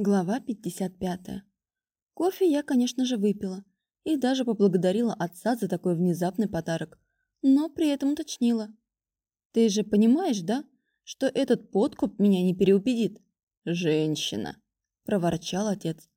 Глава 55. Кофе я, конечно же, выпила и даже поблагодарила отца за такой внезапный подарок, но при этом уточнила. «Ты же понимаешь, да, что этот подкуп меня не переубедит?» «Женщина», – проворчал отец.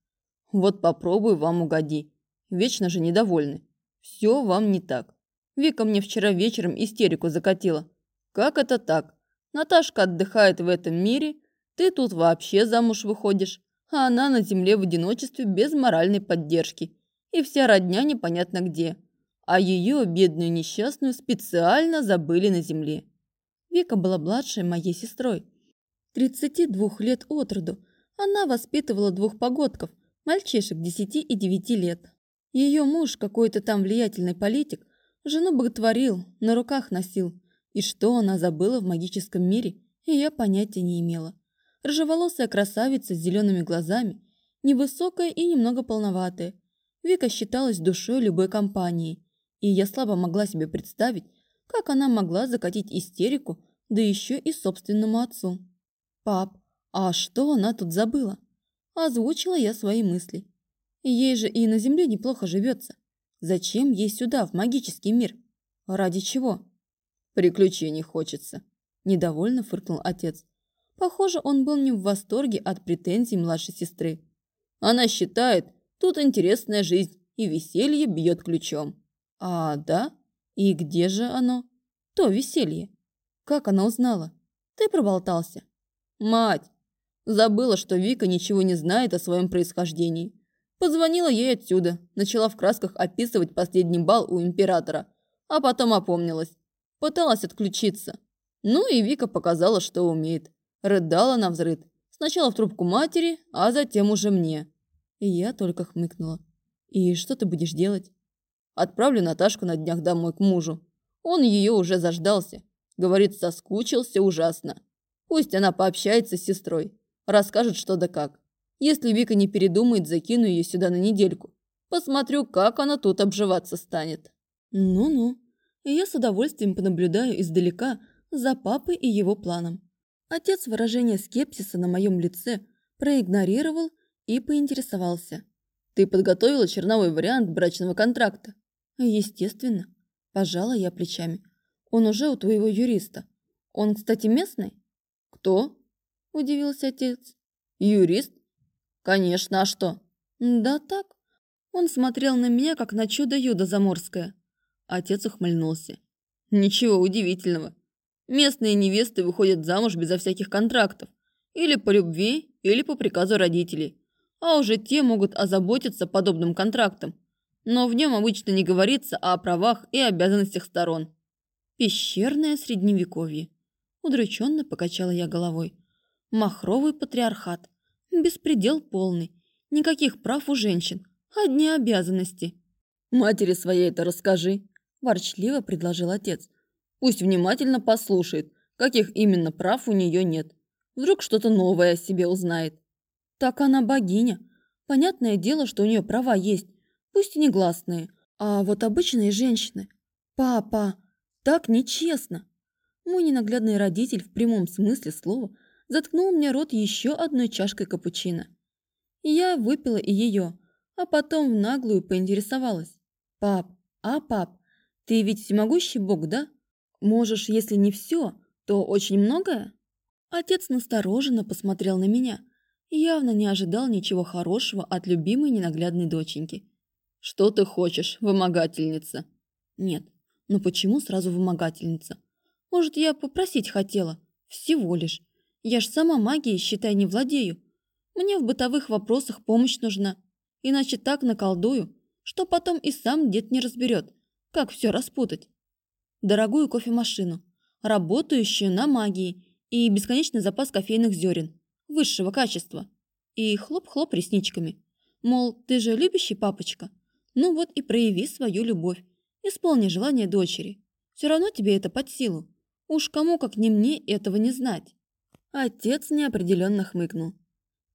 «Вот попробуй вам угоди. Вечно же недовольны. Все вам не так. Вика мне вчера вечером истерику закатила. Как это так? Наташка отдыхает в этом мире, ты тут вообще замуж выходишь а она на земле в одиночестве без моральной поддержки. И вся родня непонятно где. А ее, бедную несчастную, специально забыли на земле. Вика была младшей моей сестрой. 32 лет от роду. Она воспитывала двух погодков, мальчишек 10 и 9 лет. Ее муж, какой-то там влиятельный политик, жену боготворил, на руках носил. И что она забыла в магическом мире, я понятия не имела. Рыжеволосая красавица с зелеными глазами, невысокая и немного полноватая. Вика считалась душой любой компании, и я слабо могла себе представить, как она могла закатить истерику, да еще и собственному отцу. «Пап, а что она тут забыла?» Озвучила я свои мысли. Ей же и на земле неплохо живется. Зачем ей сюда, в магический мир? Ради чего? Приключений хочется. Недовольно фыркнул отец. Похоже, он был не в восторге от претензий младшей сестры. Она считает, тут интересная жизнь, и веселье бьет ключом. А, да? И где же оно? То веселье. Как она узнала? Ты проболтался. Мать! Забыла, что Вика ничего не знает о своем происхождении. Позвонила ей отсюда, начала в красках описывать последний бал у императора, а потом опомнилась. Пыталась отключиться. Ну и Вика показала, что умеет. Рыдала на взрыд. Сначала в трубку матери, а затем уже мне. И я только хмыкнула. «И что ты будешь делать?» «Отправлю Наташку на днях домой к мужу. Он ее уже заждался. Говорит, соскучился ужасно. Пусть она пообщается с сестрой. Расскажет, что да как. Если Вика не передумает, закину ее сюда на недельку. Посмотрю, как она тут обживаться станет». «Ну-ну». Я с удовольствием понаблюдаю издалека за папой и его планом. Отец выражение скепсиса на моем лице проигнорировал и поинтересовался. «Ты подготовила черновой вариант брачного контракта?» «Естественно». Пожала я плечами. «Он уже у твоего юриста. Он, кстати, местный?» «Кто?» – удивился отец. «Юрист? Конечно, а что?» «Да так». Он смотрел на меня, как на чудо-юдо заморское. Отец ухмыльнулся. «Ничего удивительного. Местные невесты выходят замуж безо всяких контрактов. Или по любви, или по приказу родителей. А уже те могут озаботиться подобным контрактом. Но в нем обычно не говорится о правах и обязанностях сторон. Пещерное средневековье. Удрученно покачала я головой. Махровый патриархат. Беспредел полный. Никаких прав у женщин. Одни обязанности. «Матери своей это расскажи», – ворчливо предложил отец. Пусть внимательно послушает, каких именно прав у нее нет. Вдруг что-то новое о себе узнает. Так она богиня. Понятное дело, что у нее права есть, пусть и негласные. А вот обычные женщины... Папа, так нечестно. Мой ненаглядный родитель в прямом смысле слова заткнул мне рот еще одной чашкой капучино. Я выпила и ее, а потом в наглую поинтересовалась. «Пап, а пап, ты ведь всемогущий бог, да?» Можешь, если не все, то очень многое? Отец настороженно посмотрел на меня явно не ожидал ничего хорошего от любимой ненаглядной доченьки. «Что ты хочешь, вымогательница?» «Нет, но почему сразу вымогательница? Может, я попросить хотела? Всего лишь. Я ж сама магией, считай, не владею. Мне в бытовых вопросах помощь нужна. Иначе так наколдую, что потом и сам дед не разберет, как все распутать дорогую кофемашину, работающую на магии и бесконечный запас кофейных зерен высшего качества. И хлоп-хлоп ресничками. Мол, ты же любящий папочка. Ну вот и прояви свою любовь. Исполни желание дочери. Все равно тебе это под силу. Уж кому, как не мне, этого не знать. Отец неопределенно хмыкнул.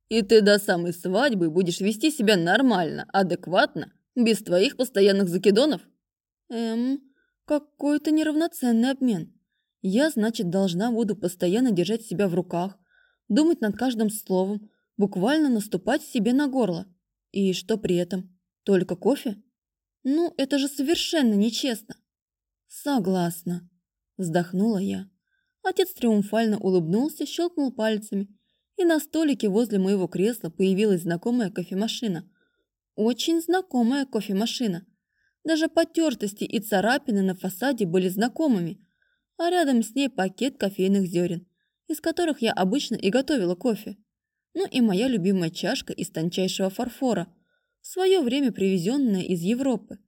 И ты до самой свадьбы будешь вести себя нормально, адекватно, без твоих постоянных закидонов? Эм, какой-то неравноценный обмен. Я, значит, должна буду постоянно держать себя в руках, думать над каждым словом, буквально наступать себе на горло. И что при этом? Только кофе? Ну, это же совершенно нечестно. Согласна, вздохнула я. Отец триумфально улыбнулся, щелкнул пальцами, и на столике возле моего кресла появилась знакомая кофемашина. Очень знакомая кофемашина. Даже потертости и царапины на фасаде были знакомыми, а рядом с ней пакет кофейных зерен, из которых я обычно и готовила кофе. Ну и моя любимая чашка из тончайшего фарфора, в свое время привезенная из Европы.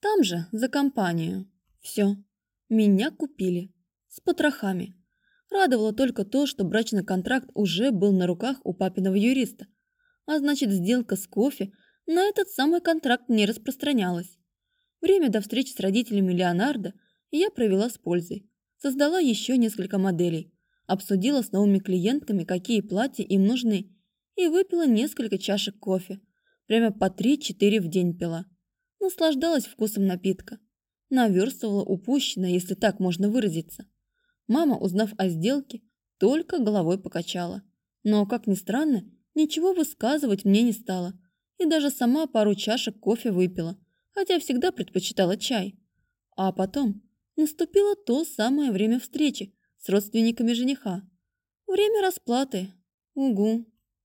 Там же, за компанию. Все. Меня купили. С потрохами. Радовало только то, что брачный контракт уже был на руках у папиного юриста. А значит, сделка с кофе на этот самый контракт не распространялась. Время до встречи с родителями Леонардо я провела с пользой. Создала еще несколько моделей, обсудила с новыми клиентками, какие платья им нужны, и выпила несколько чашек кофе. Прямо по 3-4 в день пила. Наслаждалась вкусом напитка. Наверстывала упущенное, если так можно выразиться. Мама, узнав о сделке, только головой покачала. Но, как ни странно, ничего высказывать мне не стала. И даже сама пару чашек кофе выпила, хотя всегда предпочитала чай. А потом наступило то самое время встречи с родственниками жениха. Время расплаты. Угу.